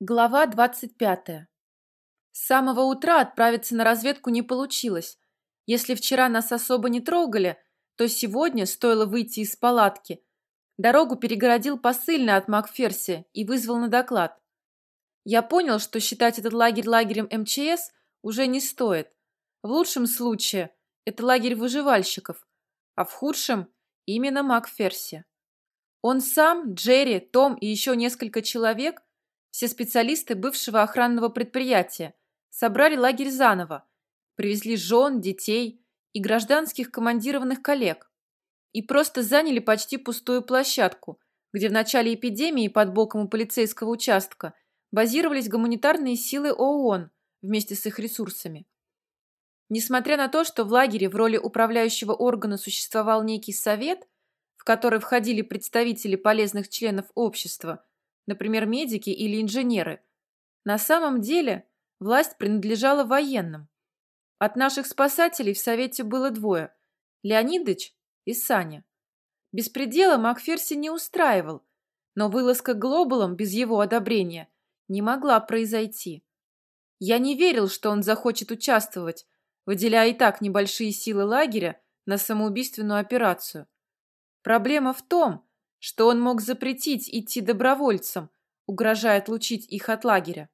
Глава 25. С самого утра отправиться на разведку не получилось. Если вчера нас особо не трогали, то сегодня, стоило выйти из палатки, дорогу перегородил посыльный от Макферси и вызвал на доклад. Я понял, что считать этот лагерь лагерем МЧС уже не стоит. В лучшем случае это лагерь выживальщиков, а в худшем именно Макферси. Он сам, Джерри, Том и еще несколько человек все специалисты бывшего охранного предприятия. Собрали лагерь заново, привезли жен, детей и гражданских командированных коллег. И просто заняли почти пустую площадку, где в начале эпидемии под боком у полицейского участка базировались гуманитарные силы ООН вместе с их ресурсами. Несмотря на то, что в лагере в роли управляющего органа существовал некий совет, в который входили представители полезных членов общества – например, медики или инженеры. На самом деле власть принадлежала военным. От наших спасателей в Совете было двое – Леонидыч и Саня. Беспредела Макферси не устраивал, но вылазка глобалом без его одобрения не могла произойти. Я не верил, что он захочет участвовать, выделяя и так небольшие силы лагеря на самоубийственную операцию. Проблема в том, что он мог запретить идти добровольцам, угрожая отлучить их от лагеря.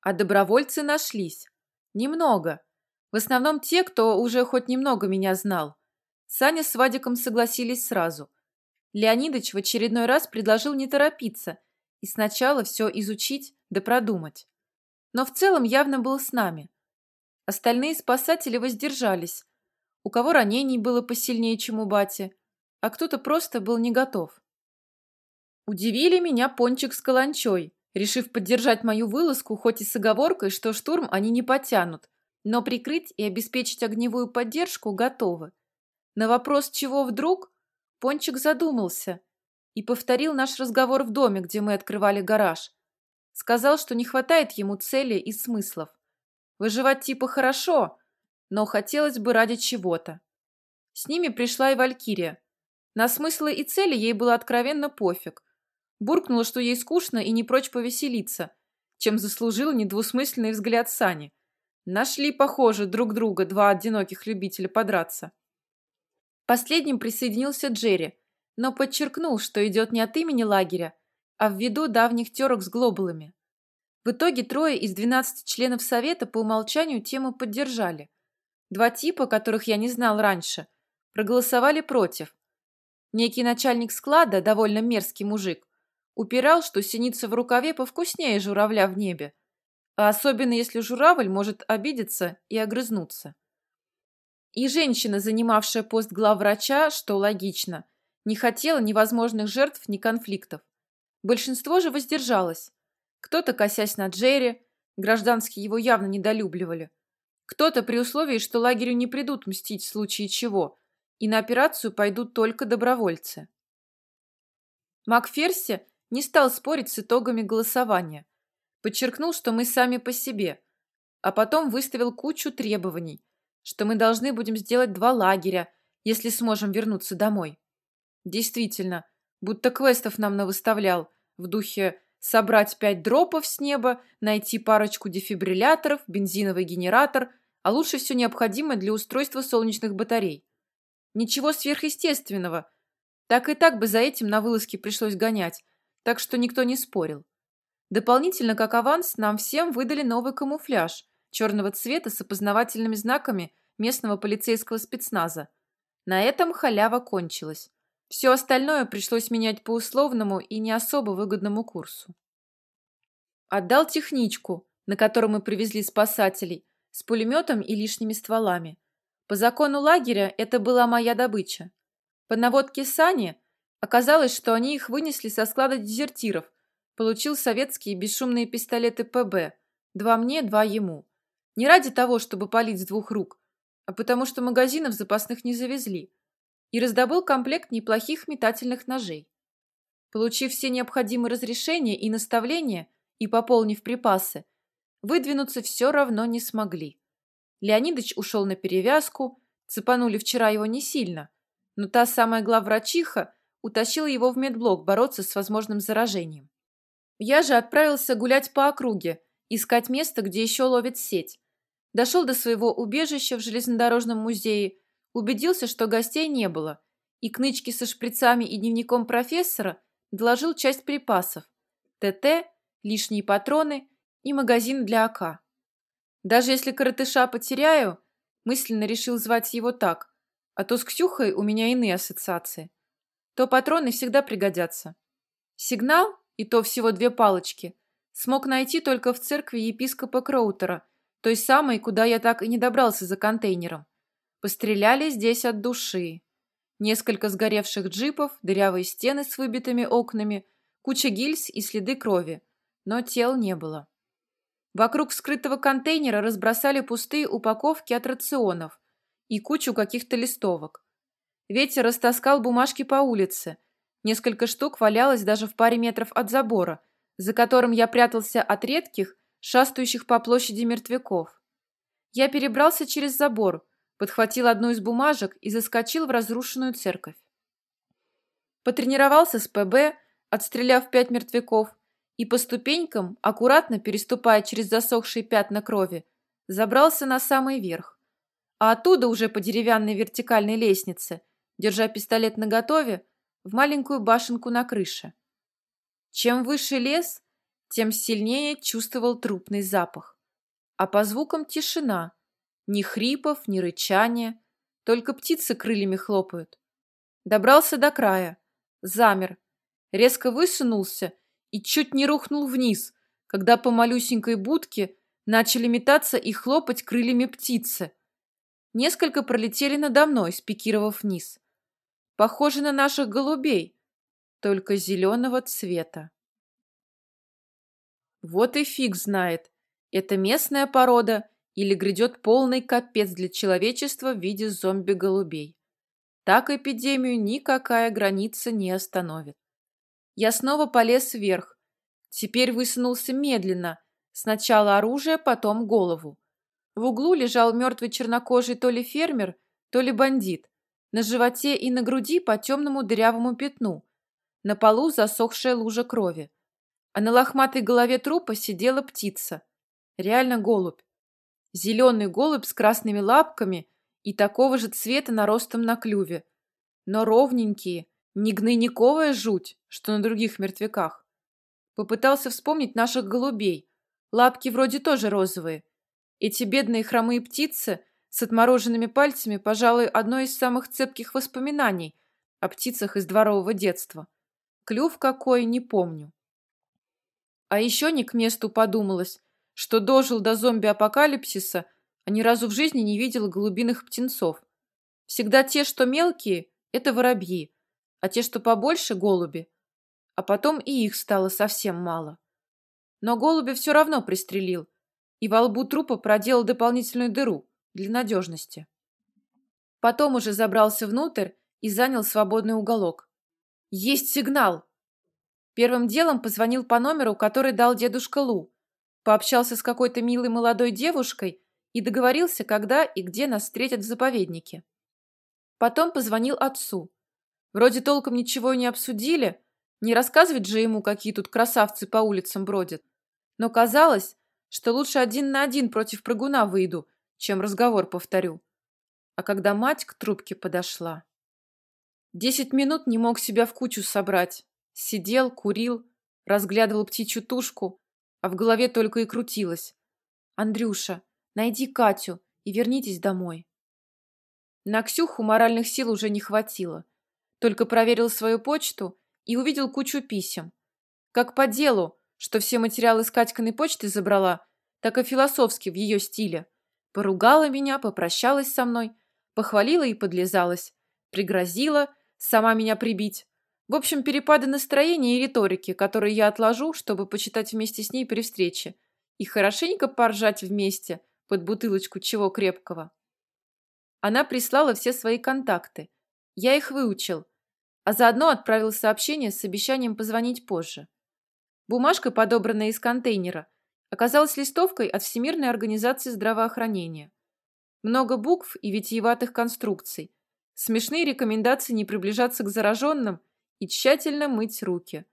А добровольцы нашлись. Немного. В основном те, кто уже хоть немного меня знал. Саня с Вадиком согласились сразу. Леонидыч в очередной раз предложил не торопиться и сначала все изучить да продумать. Но в целом явно был с нами. Остальные спасатели воздержались. У кого ранений было посильнее, чем у бати, а кто-то просто был не готов. Удивили меня Пончик с Каланчой, решив поддержать мою вылазку, хоть и с оговоркой, что штурм они не потянут, но прикрыть и обеспечить огневую поддержку готовы. На вопрос «чего вдруг?» Пончик задумался и повторил наш разговор в доме, где мы открывали гараж. Сказал, что не хватает ему цели и смыслов. Выживать типа хорошо, но хотелось бы ради чего-то. С ними пришла и Валькирия. На смыслы и цели ей было откровенно пофиг. Буркнула, что ей скучно и не прочь повеселиться, чем заслужил недвусмысленный взгляд Сани. Нашли, похоже, друг друга два одиноких любителя подраться. Последним присоединился Джерри, но подчеркнул, что идет не от имени лагеря, а ввиду давних терок с глобалами. В итоге трое из 12 членов совета по умолчанию тему поддержали. Два типа, которых я не знал раньше, проголосовали против, Некий начальник склада, довольно мерзкий мужик, упирал, что синица в рукаве повкуснее журавля в небе, а особенно если журавль может обидеться и огрызнуться. И женщина, занимавшая пост главврача, что логично, не хотела ни возможных жертв, ни конфликтов. Большинство же воздержалось. Кто-то, косясь на Джерри, гражданские его явно недолюбливали. Кто-то при условии, что лагерю не придут мстить в случае чего, и на операцию пойдут только добровольцы. Макферси не стал спорить с итогами голосования, подчеркнул, что мы сами по себе, а потом выставил кучу требований, что мы должны будем сделать два лагеря, если сможем вернуться домой. Действительно, будто квестов нам навыставлял в духе собрать пять дропов с неба, найти парочку дефибрилляторов, бензиновый генератор, а лучше все необходимое для устройства солнечных батарей. Ничего сверхъестественного. Так и так бы за этим на вылазке пришлось гонять, так что никто не спорил. Дополнительно, как аванс, нам всем выдали новый камуфляж черного цвета с опознавательными знаками местного полицейского спецназа. На этом халява кончилась. Все остальное пришлось менять по условному и не особо выгодному курсу. Отдал техничку, на которой мы привезли спасателей, с пулеметом и лишними стволами. По закону лагеря это была моя добыча. По наводке Сани оказалось, что они их вынесли со склада дезертиров. Получил советские бесшумные пистолеты ПБ. Два мне, два ему. Не ради того, чтобы палить с двух рук, а потому что магазинов запасных не завезли. И раздобыл комплект неплохих метательных ножей. Получив все необходимые разрешения и наставления и пополнив припасы, выдвинуться все равно не смогли. Леонидыч ушел на перевязку, цепанули вчера его не сильно, но та самая главврачиха утащила его в медблок бороться с возможным заражением. Я же отправился гулять по округе, искать место, где еще ловит сеть. Дошел до своего убежища в железнодорожном музее, убедился, что гостей не было, и к нычке со шприцами и дневником профессора доложил часть припасов – ТТ, лишние патроны и магазин для АК. Даже если коротыша потеряю, мысленно решил звать его так, а то с Ксюхой у меня иные ассоциации, то патроны всегда пригодятся. Сигнал, и то всего две палочки, смог найти только в церкви епископа Кроутера, той самой, куда я так и не добрался за контейнером. Постреляли здесь от души. Несколько сгоревших джипов, дырявые стены с выбитыми окнами, куча гильз и следы крови. Но тел не было. Вокруг скрытого контейнера разбросали пустые упаковки от рационов и кучу каких-то листовок. Ветер растаскал бумажки по улице. Несколько штук валялось даже в паре метров от забора, за которым я прятался от редких, шастающих по площади мертвяков. Я перебрался через забор, подхватил одну из бумажек и заскочил в разрушенную церковь. Потренировался с ПБ, отстреляв пять мертвяков, и по ступенькам, аккуратно переступая через засохшие пятна крови, забрался на самый верх. А оттуда уже по деревянной вертикальной лестнице, держа пистолет наготове, в маленькую башенку на крыше. Чем выше лес, тем сильнее чувствовал трупный запах. А по звукам тишина. Ни хрипов, ни рычания. Только птицы крыльями хлопают. Добрался до края. Замер. Резко высунулся и чуть не рухнул вниз, когда по малюсенькой будке начали метаться и хлопать крыльями птицы. Несколько пролетели надо мной, спикировав вниз. Похоже на наших голубей, только зеленого цвета. Вот и фиг знает, это местная порода или грядет полный капец для человечества в виде зомби-голубей. Так эпидемию никакая граница не остановит. Я снова полез вверх. Теперь высунулся медленно. Сначала оружие, потом голову. В углу лежал мертвый чернокожий то ли фермер, то ли бандит. На животе и на груди по темному дырявому пятну. На полу засохшая лужа крови. А на лохматой голове трупа сидела птица. Реально голубь. Зеленый голубь с красными лапками и такого же цвета наростом на клюве. Но ровненькие, не гнойниковая жуть, что на других мертвяках. Попытался вспомнить наших голубей. Лапки вроде тоже розовые. Эти бедные хромые птицы с отмороженными пальцами, пожалуй, одно из самых цепких воспоминаний о птицах из дворового детства. Клюв какой, не помню. А еще не к месту подумалось, что дожил до зомби-апокалипсиса, а ни разу в жизни не видел голубиных птенцов. Всегда те, что мелкие, это воробьи, а те, что побольше, голуби. А потом и их стало совсем мало. Но голубя все равно пристрелил, и во лбу трупа проделал дополнительную дыру для надежности. Потом уже забрался внутрь и занял свободный уголок. Есть сигнал! Первым делом позвонил по номеру, который дал дедушка Лу. Пообщался с какой-то милой молодой девушкой и договорился, когда и где нас встретят в заповеднике. Потом позвонил отцу. Вроде толком ничего и не обсудили, не рассказывать же ему, какие тут красавцы по улицам бродят. Но казалось, что лучше один на один против прыгуна выйду, чем разговор повторю. А когда мать к трубке подошла... Десять минут не мог себя в кучу собрать. Сидел, курил, разглядывал птичью тушку, а в голове только и крутилось. «Андрюша, найди Катю и вернитесь домой». На Ксюху моральных сил уже не хватило. Только проверил свою почту и увидел кучу писем. Как по делу, что все материалы с Катькиной почты забрала, так и философски в ее стиле. Поругала меня, попрощалась со мной, похвалила и подлизалась, пригрозила сама меня прибить, в общем, перепады настроения и риторики, которые я отложу, чтобы почитать вместе с ней при встрече. И хорошенько поржать вместе под бутылочку чего крепкого. Она прислала все свои контакты. Я их выучил, а заодно отправил сообщение с обещанием позвонить позже. Бумажка, подобранная из контейнера, оказалась листовкой от Всемирной организации здравоохранения. Много букв и витиеватых конструкций. Смешные рекомендации не приближаться к зараженным – и тщательно мыть руки.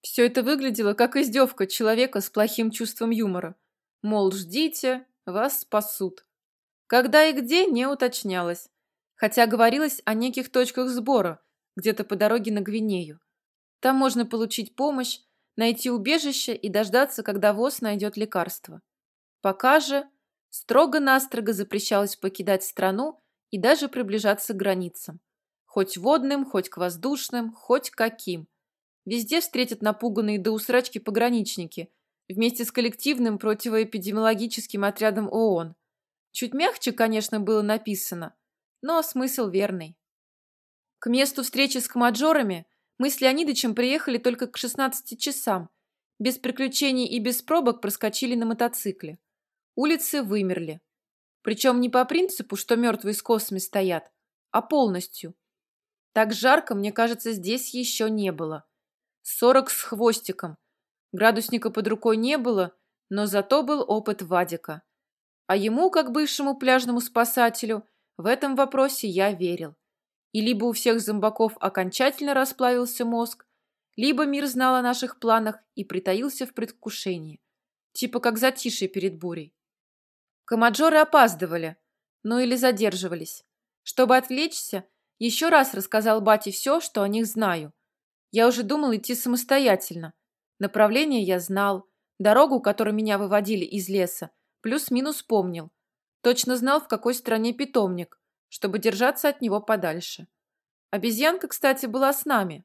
Все это выглядело как издевка человека с плохим чувством юмора. Мол, ждите, вас спасут. Когда и где, не уточнялось. Хотя говорилось о неких точках сбора, где-то по дороге на Гвинею. Там можно получить помощь, найти убежище и дождаться, когда ВОЗ найдет лекарство. Пока же строго-настрого запрещалось покидать страну и даже приближаться к границам. Хоть водным, хоть к воздушным, хоть каким. Везде встретят напуганные до усрачки пограничники вместе с коллективным противоэпидемиологическим отрядом ООН. Чуть мягче, конечно, было написано, но смысл верный. К месту встречи с комаджорами мы с Леонидычем приехали только к 16 часам. Без приключений и без пробок проскочили на мотоцикле. Улицы вымерли. Причем не по принципу, что мертвые с косами стоят, а полностью. Так жарко, мне кажется, здесь еще не было. Сорок с хвостиком. Градусника под рукой не было, но зато был опыт Вадика. А ему, как бывшему пляжному спасателю, в этом вопросе я верил. И либо у всех зомбаков окончательно расплавился мозг, либо мир знал о наших планах и притаился в предвкушении. Типа как затишье перед бурей. Комаджоры опаздывали, ну или задерживались. Чтобы отвлечься, еще раз рассказал бате все, что о них знаю – я уже думал идти самостоятельно. Направление я знал, дорогу, которой меня выводили из леса, плюс-минус помнил. Точно знал, в какой стране питомник, чтобы держаться от него подальше. Обезьянка, кстати, была с нами.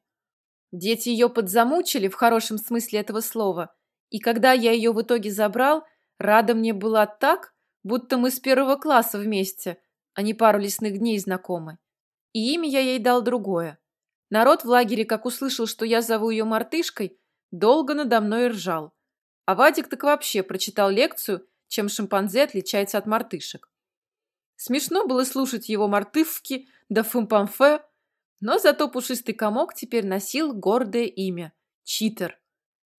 Дети ее подзамучили в хорошем смысле этого слова, и когда я ее в итоге забрал, рада мне была так, будто мы с первого класса вместе, а не пару лесных дней знакомы. И имя я ей дал другое. Народ в лагере, как услышал, что я зову ее мартышкой, долго надо мной ржал. А Вадик так вообще прочитал лекцию, чем шимпанзе отличается от мартышек. Смешно было слушать его мартывки да фымпамфе, но зато пушистый комок теперь носил гордое имя – Читер.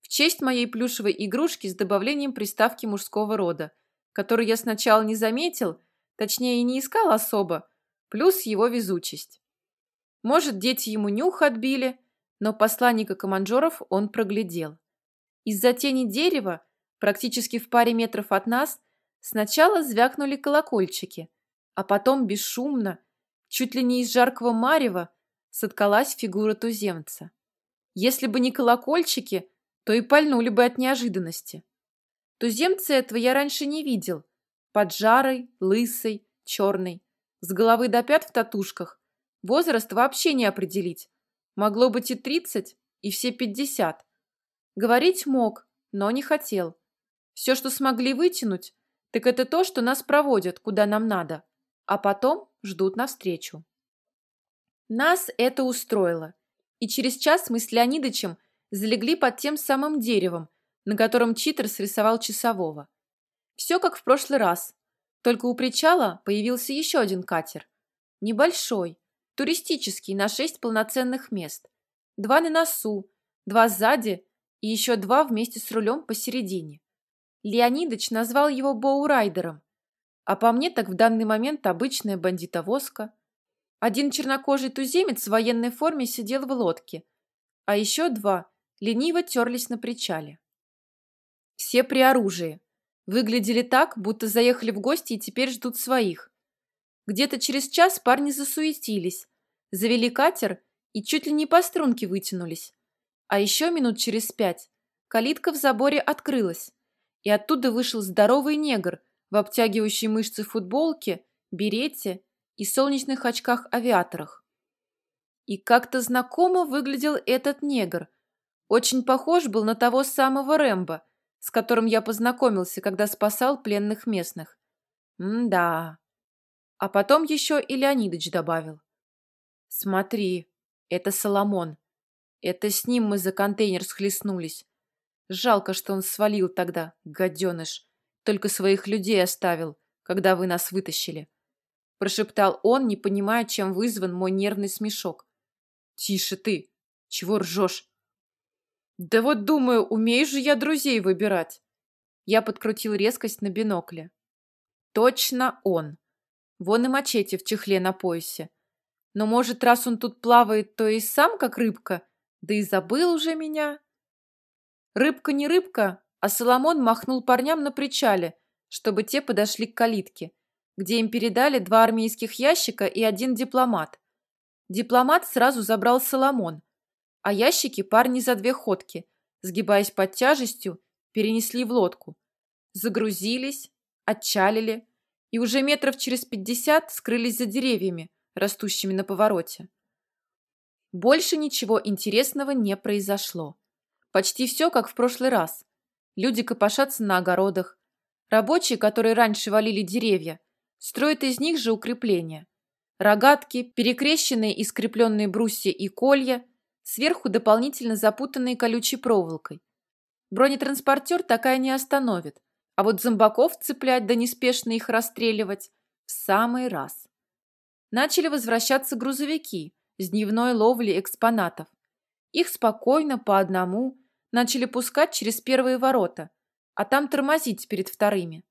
В честь моей плюшевой игрушки с добавлением приставки мужского рода, которую я сначала не заметил, точнее и не искал особо, плюс его везучесть. Может, дети ему нюх отбили, но посланника команджоров он проглядел. Из-за тени дерева, практически в паре метров от нас, сначала звякнули колокольчики, а потом бесшумно, чуть ли не из жаркого марева, соткалась фигура туземца. Если бы не колокольчики, то и пальнули бы от неожиданности. Туземца этого я раньше не видел. Поджарый, лысый, черный, с головы до пят в татушках, Возраст вообще не определить. Могло быть и тридцать, и все пятьдесят. Говорить мог, но не хотел. Все, что смогли вытянуть, так это то, что нас проводят, куда нам надо, а потом ждут навстречу. Нас это устроило, и через час мы с Леонидычем залегли под тем самым деревом, на котором читер срисовал часового. Все как в прошлый раз, только у причала появился еще один катер. Небольшой, Туристический, на шесть полноценных мест. Два на носу, два сзади и еще два вместе с рулем посередине. Леонидыч назвал его боурайдером, а по мне так в данный момент обычная бандитовозка. Один чернокожий туземец в военной форме сидел в лодке, а еще два лениво терлись на причале. Все при оружии. Выглядели так, будто заехали в гости и теперь ждут своих. Где-то через час парни засуетились, завели катер и чуть ли не по струнке вытянулись. А еще минут через пять калитка в заборе открылась, и оттуда вышел здоровый негр в обтягивающей мышцы футболке, берете и солнечных очках-авиаторах. И как-то знакомо выглядел этот негр. Очень похож был на того самого Рэмбо, с которым я познакомился, когда спасал пленных местных. М-да. А потом еще и Леонидыч добавил. «Смотри, это Соломон. Это с ним мы за контейнер схлестнулись. Жалко, что он свалил тогда, гаденыш. Только своих людей оставил, когда вы нас вытащили». Прошептал он, не понимая, чем вызван мой нервный смешок. «Тише ты! Чего ржешь?» «Да вот думаю, умею же я друзей выбирать!» Я подкрутил резкость на бинокле. «Точно он!» Вон и мачете в чехле на поясе. Но, может, раз он тут плавает, то и сам как рыбка, да и забыл уже меня. Рыбка не рыбка, а Соломон махнул парням на причале, чтобы те подошли к калитке, где им передали два армейских ящика и один дипломат. Дипломат сразу забрал Соломон, а ящики парни за две ходки, сгибаясь под тяжестью, перенесли в лодку. Загрузились, отчалили и уже метров через пятьдесят скрылись за деревьями, растущими на повороте. Больше ничего интересного не произошло. Почти все, как в прошлый раз. Люди копошатся на огородах. Рабочие, которые раньше валили деревья, строят из них же укрепления. Рогатки, перекрещенные и скрепленные брусья и колья, сверху дополнительно запутанные колючей проволокой. Бронетранспортер такая не остановит, а вот зомбаков цеплять да неспешно их расстреливать в самый раз. Начали возвращаться грузовики с дневной ловли экспонатов. Их спокойно, по одному, начали пускать через первые ворота, а там тормозить перед вторыми.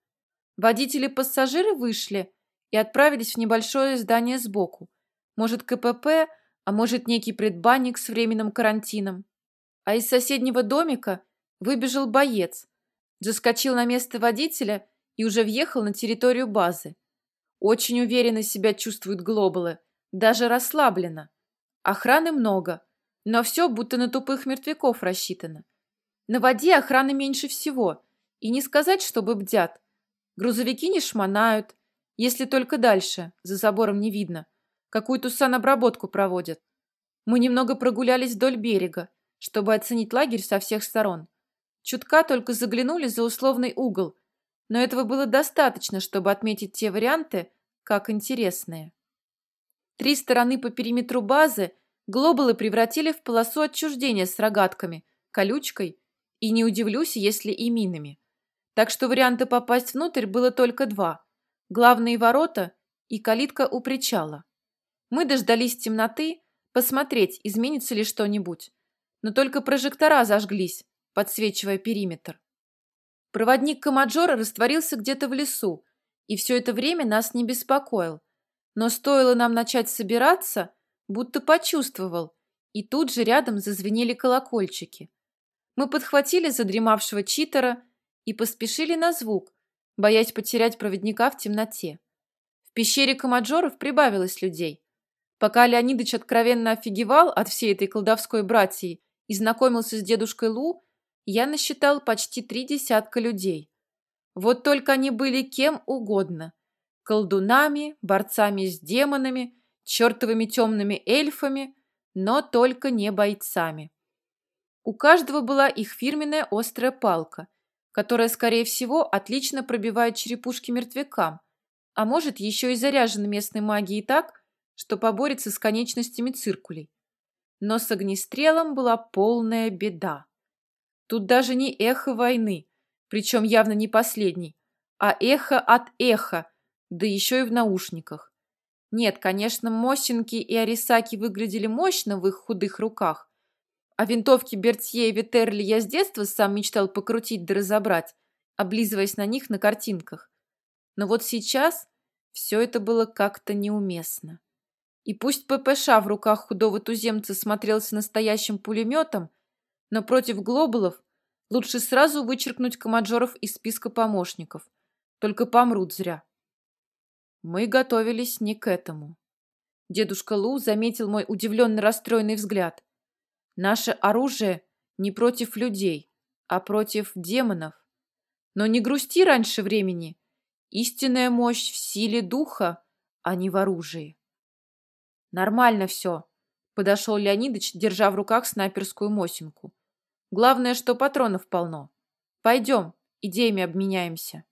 Водители-пассажиры вышли и отправились в небольшое здание сбоку. Может, КПП, а может, некий предбанник с временным карантином. А из соседнего домика выбежал боец, заскочил на место водителя и уже въехал на территорию базы. Очень уверенно себя чувствуют глобалы, даже расслабленно. Охраны много, но все будто на тупых мертвяков рассчитано. На воде охраны меньше всего, и не сказать, чтобы бдят. Грузовики не шмонают, если только дальше, за забором не видно. Какую-то санобработку проводят. Мы немного прогулялись вдоль берега, чтобы оценить лагерь со всех сторон. Чутка только заглянули за условный угол, но этого было достаточно, чтобы отметить те варианты, как интересные. Три стороны по периметру базы глобалы превратили в полосу отчуждения с рогатками, колючкой и, не удивлюсь, если и минами. Так что варианты попасть внутрь было только два. Главные ворота и калитка у причала. Мы дождались темноты, посмотреть, изменится ли что-нибудь. Но только прожектора зажглись, подсвечивая периметр. Проводник Камаджора растворился где-то в лесу, и все это время нас не беспокоил. Но стоило нам начать собираться, будто почувствовал, и тут же рядом зазвенели колокольчики. Мы подхватили задремавшего читера и поспешили на звук, боясь потерять проводника в темноте. В пещере Камаджоров прибавилось людей. Пока Леонидыч откровенно офигевал от всей этой колдовской братьи и знакомился с дедушкой Лу, я насчитал почти три десятка людей. Вот только они были кем угодно. Колдунами, борцами с демонами, чертовыми темными эльфами, но только не бойцами. У каждого была их фирменная острая палка, которая, скорее всего, отлично пробивает черепушки мертвякам, а может, еще и заряжена местной магией так, что поборется с конечностями циркулей. Но с огнестрелом была полная беда. Тут даже не эхо войны, причем явно не последний, а эхо от эха, да еще и в наушниках. Нет, конечно, Мосинки и Арисаки выглядели мощно в их худых руках, а винтовки Бертье и Витерли я с детства сам мечтал покрутить да разобрать, облизываясь на них на картинках. Но вот сейчас все это было как-то неуместно. И пусть ППШ в руках худого туземца смотрелся настоящим пулеметом, но против глобалов лучше сразу вычеркнуть комаджоров из списка помощников. Только помрут зря. Мы готовились не к этому. Дедушка Лу заметил мой удивленно расстроенный взгляд. Наше оружие не против людей, а против демонов. Но не грусти раньше времени. Истинная мощь в силе духа, а не в оружии. Нормально все, подошел Леонидыч, держа в руках снайперскую мосинку. Главное, что патронов полно. Пойдем, идеями обменяемся.